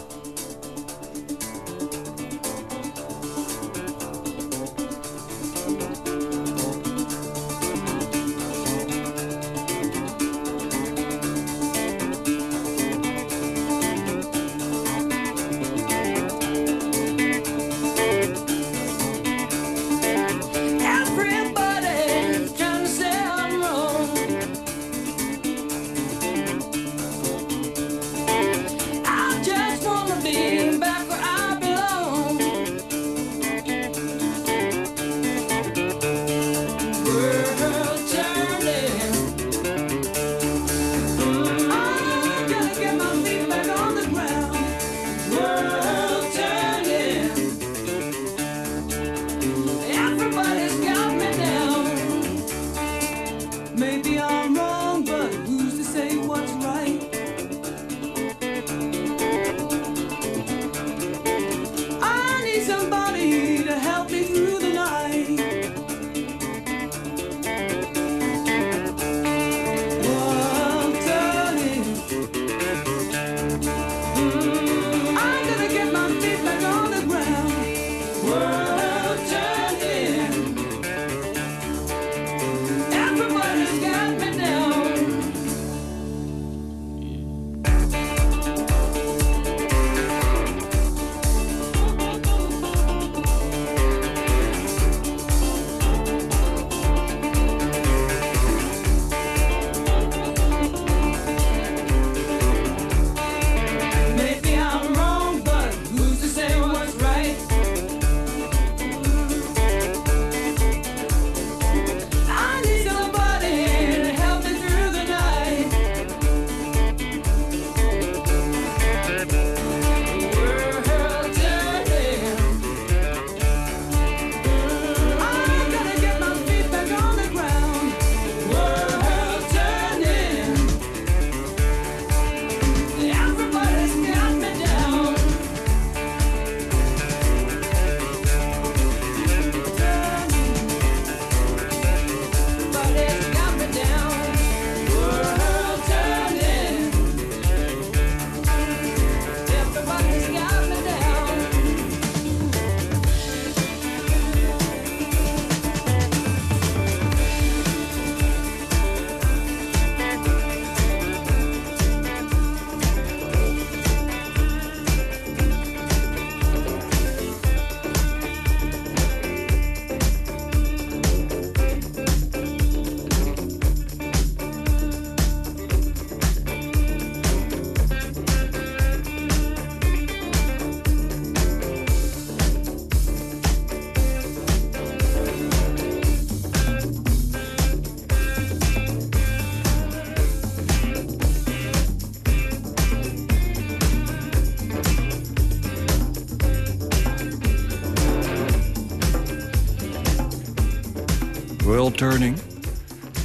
Turning,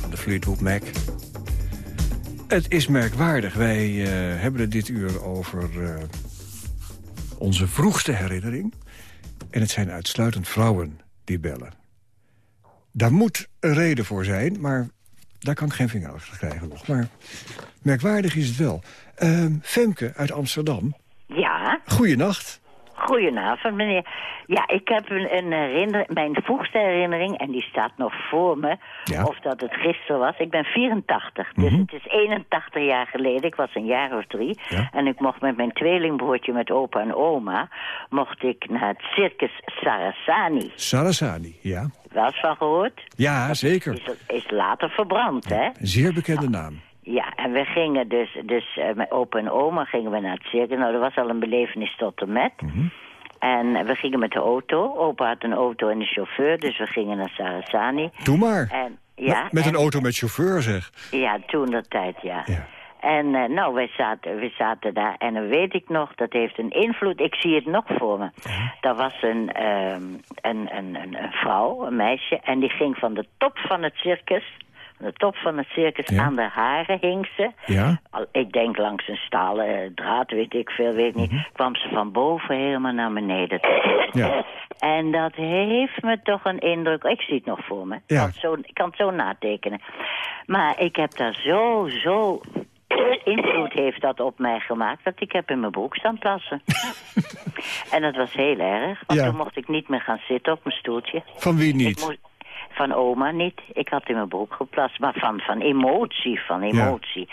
de Fleetwood Mac. Het is merkwaardig. Wij eh, hebben het dit uur over eh, onze vroegste herinnering. En het zijn uitsluitend vrouwen die bellen. Daar moet een reden voor zijn, maar daar kan ik geen vinger achter krijgen nog. Maar merkwaardig is het wel. Ehm, Femke uit Amsterdam, Ja, goeienacht. Goedenavond meneer. Ja, ik heb een, een herinner mijn vroegste herinnering, en die staat nog voor me, Ja. of dat het gisteren was. Ik ben 84, dus het is 81 jaar geleden. Ik was een jaar of drie. En ik mocht met mijn tweelingbroertje, met opa en oma, mocht ik naar het circus Sarasani. Sarasani, ja. Wel eens van gehoord? Ja, zeker. Is, is later verbrand, hè? Een zeer bekende naam. Ja, en we gingen dus, dus eh, met opa en oma gingen we naar het circus. Nou, dat was al een belevenis tot en met. Mhm. En we gingen met de auto. Opa had een auto en een chauffeur, dus we gingen naar Sarasani. Doe maar. En, ja, met met een en- auto met chauffeur, zeg. Ja, toen dat tijd, ja. En eh, nou, wij zaten, we zaten daar en dan weet ik nog, dat heeft een invloed. Ik zie het nog voor me. Daar was een, ehm, een, een, een, een vrouw, een meisje, en die ging van de top van het circus... De top van het circus aan de haren hing ze. Ja? Al- Ik denk langs een stalen draad, weet ik veel, weet ik niet. Kwam ze van boven helemaal naar beneden. Ja. En dat heeft me toch een indruk... Ik zie het nog voor me. Ik, Ja. kan het zo, ik kan het zo natekenen. Maar ik heb daar zo, zo... Invloed heeft dat op mij gemaakt... dat ik heb in mijn broek staan plassen. en dat was heel erg. Want Ja. toen mocht ik niet meer gaan zitten op mijn stoeltje. Van wie Ik niet? moest- van oma niet. Ik had in mijn broek geplast. Maar van, van emotie, van emotie.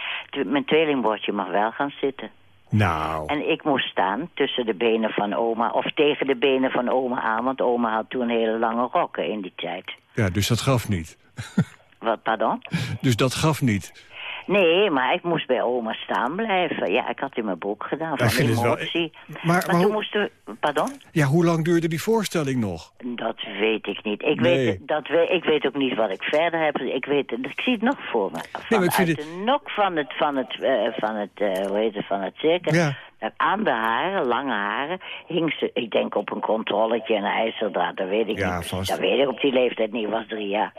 Mijn tweelingbordje mag wel gaan zitten. Nou, En ik moest staan tussen de benen van oma. Of tegen de benen van oma aan. Want oma had toen hele lange rokken in die tijd. ja, dus dat gaf niet. Wat, pardon? Dus dat gaf niet. Nee, maar ik moest bij oma staan blijven. Ja, ik had in mijn broek gedaan Ja, van het wel- emotie. Maar- maar maar toen moesten we... Pardon? Ja, hoe lang duurde die voorstelling nog? Dat weet ik niet. Ik, Nee. weet, dat weet, ik weet ook niet wat ik verder heb. Ik, weet, ik zie het nog voor me. Van, maar ik vind uit het- de nok van het, van het, eh, van het, eh, hoe heet het, van het circus. Ja. Aan de haren, lange haren, hing ze, ik denk op een controletje en een ijzerdraad. Dat weet ik Ja, niet. vast. Dat weet ik op die leeftijd niet, was drie jaar.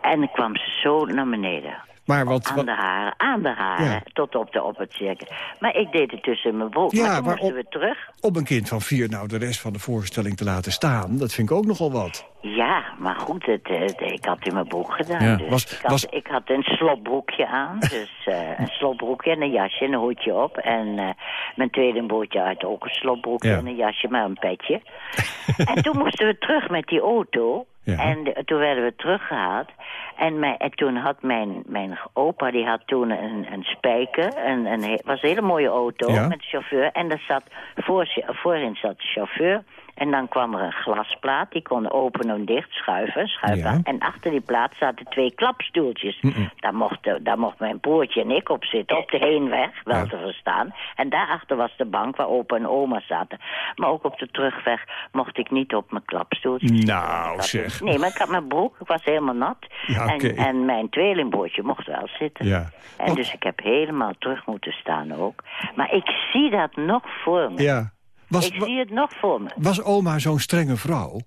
En dan kwam ze zo naar beneden. Maar wat... Aan de haren, aan de haren, Ja. tot op, de, op het circus. Maar ik deed het tussen mijn broek. Ja, maar op- we terug. om een kind van vier nou de rest van de voorstelling te laten staan... dat vind ik ook nogal wat. Ja, maar goed, het, het- ik had in mijn broek gedaan. Ja, dus. was- ik, had, was- ik had een slopbroekje aan, dus eh, een slopbroekje en een jasje en een hoedje op. En eh, mijn tweede broertje had ook een slopbroekje Ja. en een jasje, maar een petje. en toen moesten we terug met die auto. Ja. En de- toen werden we teruggehaald. En, mijn, en toen had mijn, mijn opa, die had toen een, een spijker. Een, een, was een hele mooie auto Ja. met een chauffeur. En daar zat, voor, voorin zat de chauffeur. En dan kwam er een glasplaat, die kon open en dicht schuiven. schuiven. Ja. En achter die plaat zaten twee klapstoeltjes. Daar, mochten, daar mocht mijn broertje en ik op zitten, op de heenweg, wel Ja. te verstaan. En daarachter was de bank waar opa en oma zaten. Maar ook op de terugweg mocht ik niet op mijn klapstoeltje Nou, zeg. Nee, maar ik had mijn broek, ik was helemaal nat. Ja, en, en mijn tweelingbroertje mocht wel zitten. Ja. En dus ik heb helemaal terug moeten staan ook. Maar ik zie dat nog voor me. Ja. Was, ik zie het nog voor me. was oma zo'n strenge vrouw?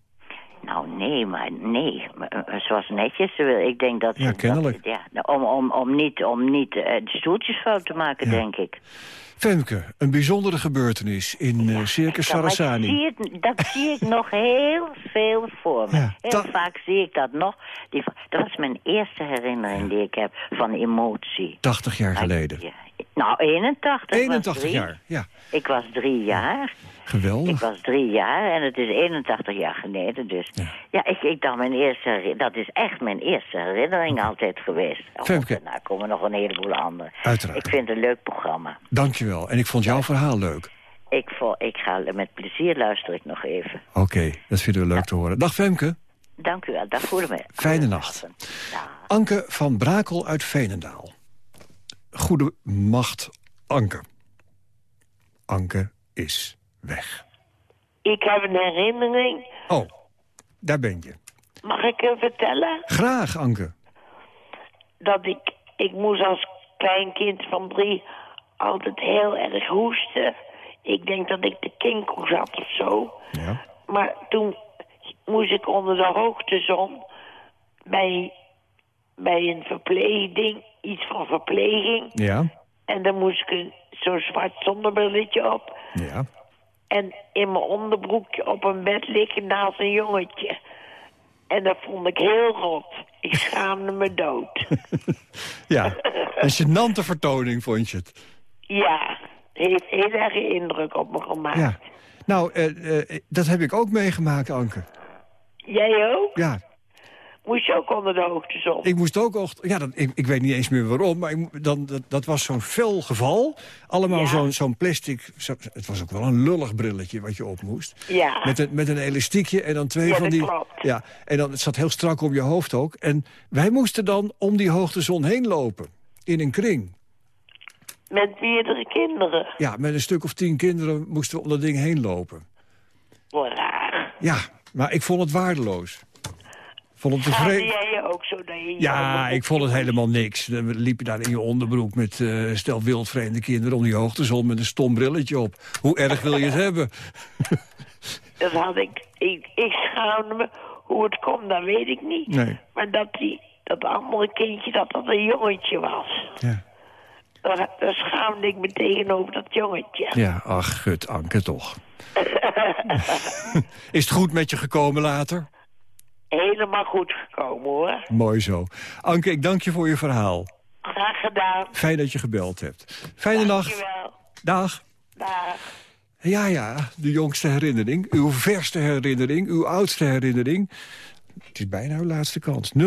Nou, nee, maar nee. Eh, Ze was netjes. Ik denk dat... Ja, dat- kennelijk. ja, om, om, om niet, om niet eh, de stoeltjes fout te maken, Ja. denk ik. Femke, een bijzondere gebeurtenis in eh, Circus Ja, ik Sarasani. zie het, dat zie ik nog heel veel voor me. Ja, heel vaak zie ik dat nog. Die, dat was mijn eerste herinnering die ik heb van emotie. 80 jaar geleden. Nou, 81. Ik was 81 drie. jaar, ja. Ik was drie jaar. Ik Geweldig. was drie jaar en het is 81 jaar geleden. Dus ja, ik, ik dacht mijn eerste dat is echt mijn eerste herinnering altijd geweest. Oh, Femke. Daarna komen nog een heleboel andere. Uiteraard. Ik vind het een leuk programma. Dankjewel. En ik vond jouw verhaal leuk. Ik, vo- ik ga met plezier luister ik nog even. Oké, dat vinden we leuk te horen. Dag Femke. Dank u wel, dag voor me. Fijne nacht. Anke van Brakel uit Veenendaal. Goede macht, Anke. Anke is weg. Ik heb een herinnering. Oh, daar ben je. Mag ik hem vertellen? Graag, Anke. Dat ik, ik moest als klein kind van drie altijd heel erg hoesten. Ik denk dat ik de kinkoe zat of zo. Ja. Maar toen moest ik onder de hoogtezon bij, bij een verpleging, iets van verpleging. Ja, En dan moest ik zo'n zwart zonnebrilletje op. ja. En in mijn onderbroekje op een bed liggen naast een jongetje. En dat vond ik heel rot. Ik schaamde me dood. Ja, een gênante vertoning vond je het. Ja, heeft heel erg indruk op me gemaakt. Ja. Nou, eh, eh, dat heb ik ook meegemaakt, Anke. Jij ook? Ja, Moest je ook onder de hoogtezon? ik moest ook... Ja, dat, ik, ik weet niet eens meer waarom, maar ik, dan, dat, dat was zo'n fel geval. Allemaal zo'n zo'n plastic... Zo, het was ook wel een lullig brilletje wat je op moest. Ja. Met een, met een elastiekje en dan twee Ja, van dat die... klopt. Ja, en dan, het zat heel strak om je hoofd ook. En wij moesten dan om die hoogtezon heen lopen. In een kring. Met meerdere kinderen. Ja, met een stuk of tien kinderen moesten we om dat ding heen lopen. Wat raar. Ja, maar ik vond het waardeloos. Vond het tevreden. jij je ook zo dat je... Ja, ik vond het helemaal niks. Dan liep je daar in je onderbroek met eh stel wildvreemde kinderen... om die hoogtezon met een stom brilletje op. Hoe erg wil je het hebben? Dat had ik, ik... Ik schaamde me. Hoe het komt, dat weet ik niet. Nee. Maar dat die, dat andere kindje, dat dat een jongetje was. Ja. Daar, daar schaamde ik me tegenover dat jongetje. Ja, ach, gut, Anke toch. Is het goed met je gekomen later? Helemaal goed gekomen, hoor. Mooi zo. Anke, ik dank je voor je verhaal. Graag gedaan. Fijn dat je gebeld hebt. Fijne nacht. Dankjewel. Dag. Dag. Ja, ja, de jongste herinnering. Uw verste herinnering, uw oudste herinnering. Het is bijna uw laatste kans. 0800-1121.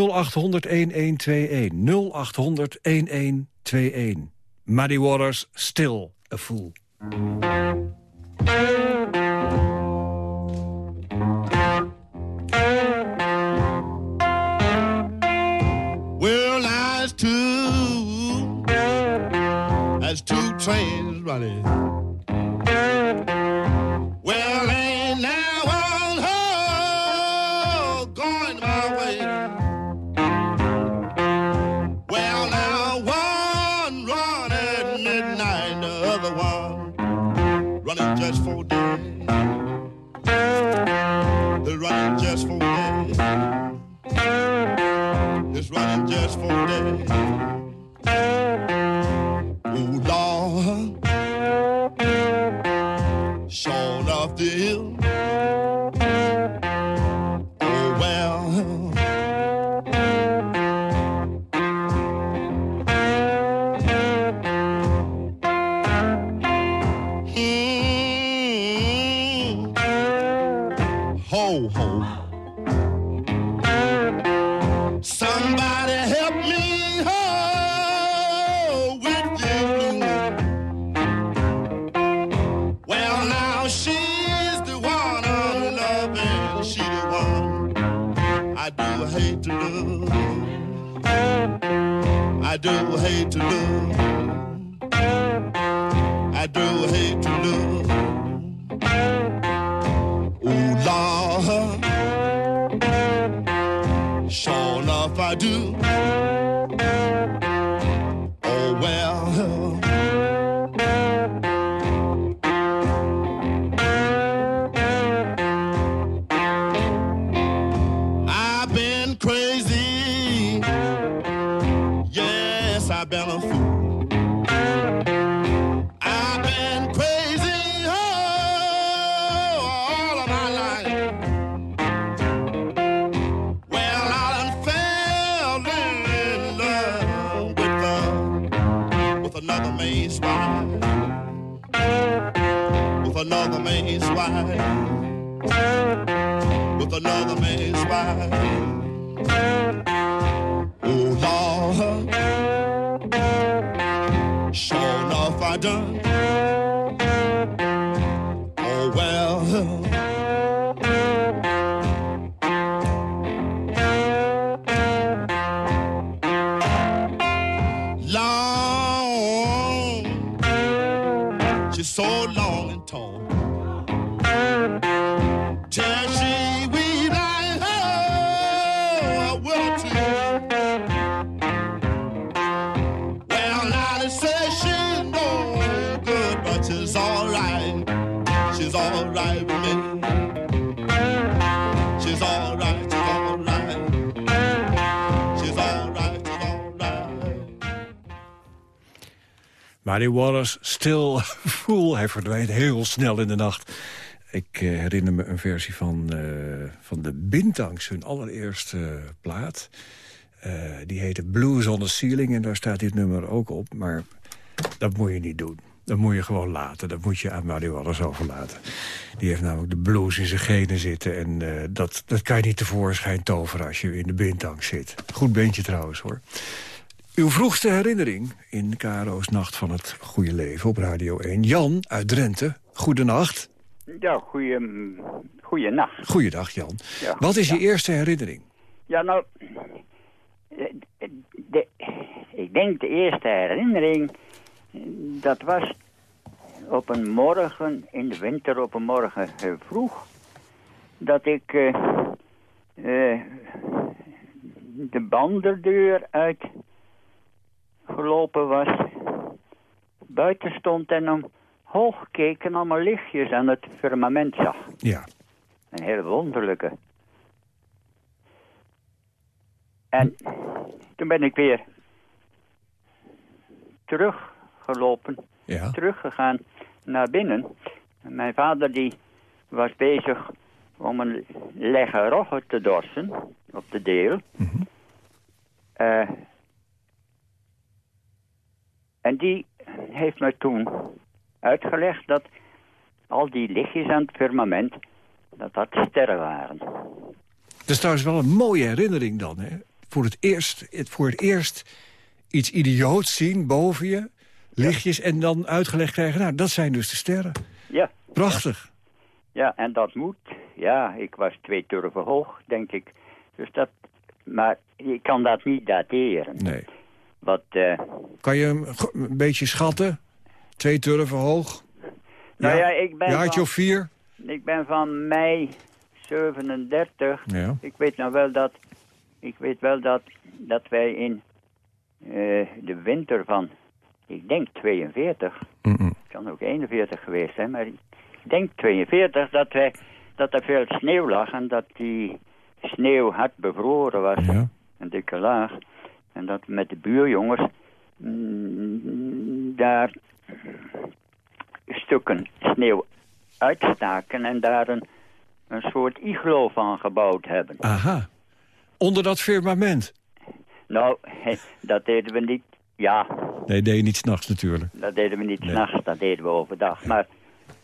0800-1121. Muddy Waters, still a fool. Trains running. Do hate to love. Muddy Waters, Still Fool. Hij verdwijnt heel snel in de nacht. Ik eh, herinner me een versie van, eh, van de Bintangs, hun allereerste plaat. Eh, die heette Blues on the Ceiling en daar staat dit nummer ook op. Maar dat moet je niet doen. Dat moet je gewoon laten. Dat moet je aan Muddy Waters overlaten. Die heeft namelijk de blues in zijn genen zitten. En dat, dat kan je niet tevoorschijn toveren als je in de Bintangs zit. Goed beentje trouwens hoor. Uw vroegste herinnering in Karo's Nacht van het Goede Leven op Radio 1. Jan uit Drenthe, goedenacht. Ja, goeie, goeienacht. Goeiedag Jan. Ja, Wat is je eerste herinnering? Ja, nou, de, de- ik denk de eerste herinnering, dat was op een morgen, in de winter op een morgen heel vroeg, dat ik eh, eh, de banderdeur uit gelopen was, buiten stond en omhoog keek en allemaal lichtjes aan het firmament zag. Ja. Een hele wonderlijke. En toen ben ik weer teruggelopen, Ja. teruggegaan naar binnen. En mijn vader die was bezig om een legge rogge te dorsen op de deel. Eh, en die heeft me toen uitgelegd dat al die lichtjes aan het firmament, dat dat sterren waren. Dat is trouwens wel een mooie herinnering dan. Hè? Voor, het eerst, het, voor het eerst iets idioots zien boven je, lichtjes... en dan uitgelegd krijgen, nou, dat zijn dus de sterren. Ja. Prachtig. Ja, en dat moet. Ja, ik was twee turven hoog, denk ik. Dus dat, maar je kan dat niet dateren. Nee. Wat, eh, Kan je hem een beetje schatten? Twee turven hoog? nou ja, ik ben Jaartje van, of vier? ik ben van mei 37. Ja. Ik weet nou wel dat, ik weet wel dat, dat wij in eh, de winter van, ik denk 42, kan ook 41 geweest zijn, maar ik denk 42 dat, wij, dat er veel sneeuw lag en dat die sneeuw hard bevroren was. Een dikke laag. En dat we met de buurjongens mm, daar stukken sneeuw uitstaken en daar een, een soort iglo van gebouwd hebben. Aha. Onder dat firmament? Nou, dat deden we niet, ja, Nee, deed je niet s'nachts natuurlijk. dat deden we niet 's s'nachts, dat deden we overdag. Maar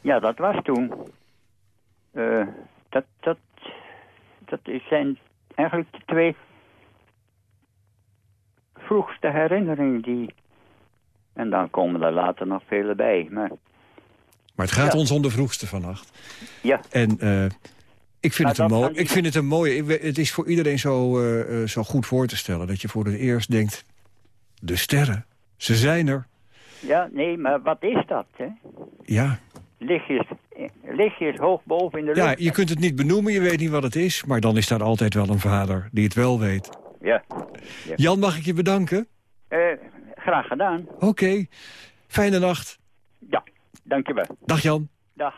ja, dat was toen. Eh, dat, dat, dat zijn eigenlijk de twee vroegste herinneringen die... En dan komen er later nog vele bij. Maar Maar het gaat Ja. ons om de vroegste vannacht. Ja. En eh, ik, vind Maar het een mooi, die- ik vind het een mooie... Het is voor iedereen zo, eh, eh, zo goed voor te stellen... dat je voor het eerst denkt... de sterren, ze zijn er. ja, nee, maar wat is dat, hè? Ja. Lichtjes, lichtjes hoog boven in de ja, lucht. je kunt het niet benoemen, je weet niet wat het is... maar dan is daar altijd wel een vader die het wel weet. Ja. Ja. Jan, mag ik je bedanken? Eh, graag gedaan. Oké. Fijne nacht. Ja, dankjewel. Dag Jan. Dag.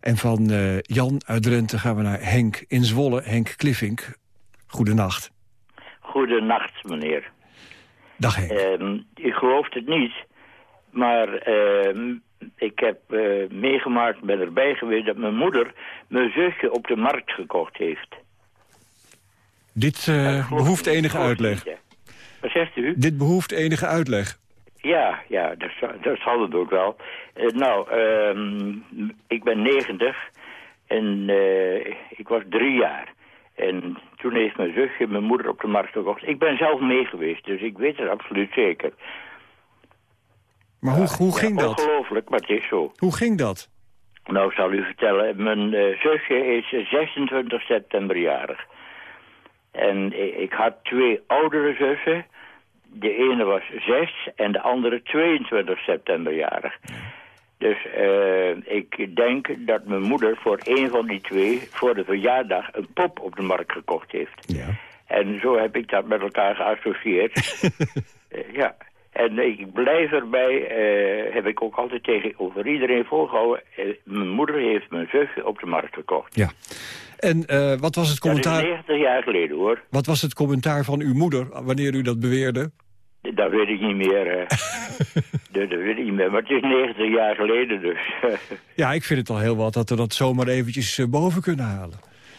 En van eh, Jan uit Drenthe gaan we naar Henk in Zwolle. Henk Kliffink. Goedenacht. Goedenacht, meneer. Dag Henk. Ehm, u gelooft het niet, maar ehm, ik heb eh, meegemaakt, ben erbij geweest... dat mijn moeder mijn zusje op de markt gekocht heeft. Dit eh, behoeft enige uitleg. Wat zegt u? Dit behoeft enige uitleg. Ja, ja, dat, zal- dat zal het ook wel. Eh, nou, ehm, ik ben 90 en eh, ik was drie jaar. En toen heeft mijn zusje mijn moeder op de markt gekocht. Ik ben zelf mee geweest, dus ik weet het absoluut zeker. Maar hoe, hoe Ja, ging dat? Ongelooflijk, maar het is zo. Hoe ging dat? Nou, ik zal u vertellen. Mijn zusje is 26 september jarig. En ik had twee oudere zussen. De ene was 6 en de andere 22 september jarig. Dus eh, ik denk dat mijn moeder voor een van die twee... voor de verjaardag een pop op de markt gekocht heeft. Ja. En zo heb ik dat met elkaar geassocieerd. Eh, ja. En ik blijf erbij, eh, heb ik ook altijd tegenover iedereen volgehouden. eh, mijn moeder heeft mijn zusje op de markt gekocht. Ja. En eh, wat was het Dat is commentaar? 90 jaar geleden hoor. Wat was het commentaar van uw moeder wanneer u dat beweerde? Dat weet ik niet meer. dat, dat weet ik niet meer. Maar het is 90 jaar geleden dus. Ja, ik vind het al heel wat dat we dat zomaar eventjes boven kunnen halen.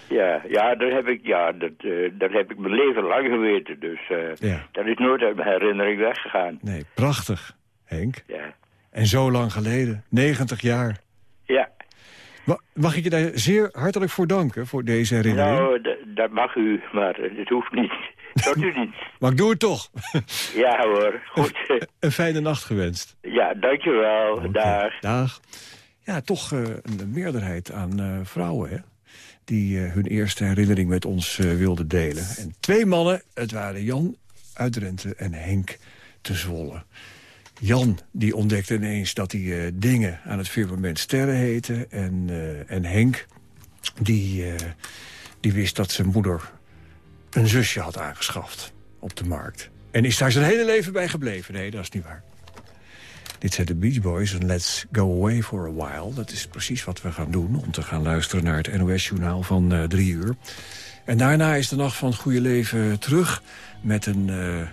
Ja, ja, dat heb ik, ja dat, eh, dat heb ik mijn leven lang geweten. Dus eh, Ja. dat is nooit uit mijn herinnering weggegaan. Nee, prachtig, Henk. Ja. En zo lang geleden, 90 jaar. Ja. Ma- Mag ik je daar zeer hartelijk voor danken, voor deze herinnering? Nou, dat mag u, maar eh, het hoeft niet. Dat u niet. Maar ik doe het toch. Ja hoor, goed. Een fijne nacht gewenst. Ja, dankjewel. Dag. Dag. Ja, toch eh, een meerderheid aan eh, vrouwen, hè? Die eh, hun eerste herinnering met ons eh, wilden delen. En twee mannen, het waren Jan uit Drenthe en Henk te Zwolle. Jan die ontdekte ineens dat hij eh, dingen aan het firmament sterren heette. En, en Henk die, die wist dat zijn moeder een zusje had aangeschaft op de markt. En is daar zijn hele leven bij gebleven. Nee, dat is niet waar. Dit zijn de Beach Boys en Let's Go Away for a While. Dat is precies wat we gaan doen, om te gaan luisteren naar het NOS-journaal van eh, drie uur. En daarna is de Nacht van het Goede Leven terug met een eh,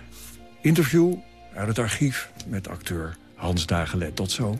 interview uit het archief met acteur Hans Dagelet. Tot zo.